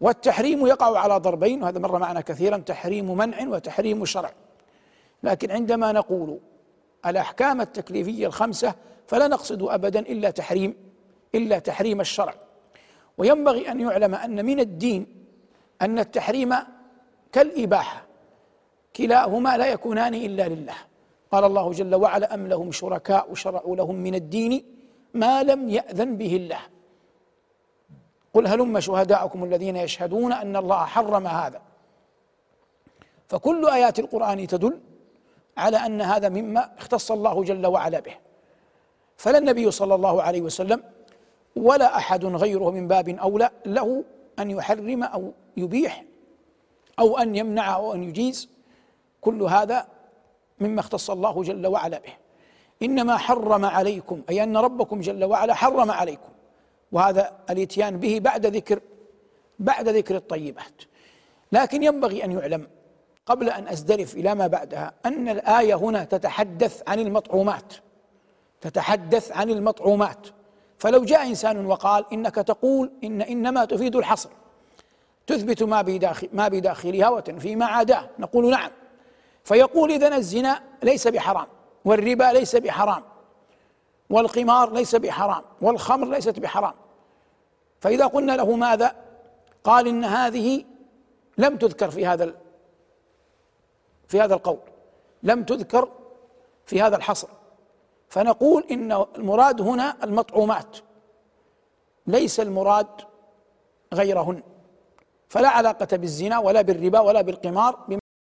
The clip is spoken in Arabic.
والتحريم يقع على ضربين وهذا مر معنا كثيرا تحريم منع وتحريم شرع. لكن عندما نقول الأحكام التكليفية الخمسة فلا نقصد أبدا إلا تحريم إلا تحريم الشرع. وينبغي أن يعلم أن من الدين أن التحريم كالإباحة كلاهما لا يكونان إلا لله. قال الله جل وعلا أم لهم شركاء شرعوا لهم من الدين ما لم يأذن به الله. قل هلم شهداءكم الذين يشهدون أن الله حرم هذا. فكل آيات القرآن تدل على أن هذا مما اختص الله جل وعلا به. فلا النبي صلى الله عليه وسلم ولا أحد غيره من باب أولى له أن يحرم أو يبيح أو أن يمنع أو أن يجيز كل هذا مما اختص الله جل وعلا به. إنما حرم عليكم أي أن ربكم جل وعلا حرم عليكم. وهذا الاتيان به بعد ذكر بعد ذكر الطيبات. لكن ينبغي أن يعلم قبل أن أزدرف إلى ما بعدها أن الآية هنا تتحدث عن المطعومات تتحدث عن المطعومات. فلو جاء إنسان وقال إنك تقول إن إنما تفيد الحصر تثبت ما بداخل ما بداخلها وتنفي ما عداه نقول نعم. فيقول إذن الزنا ليس بحرام والربا ليس بحرام. والقمار ليس بحرام والخمر ليست بحرام. فإذا قلنا له ماذا؟ قال إن هذه لم تذكر في هذا في هذا القول لم تذكر في هذا الحصر. فنقول إن المراد هنا المطعومات ليس المراد غيرهن. فلا علاقة بالزنا ولا بالربا ولا بالقمار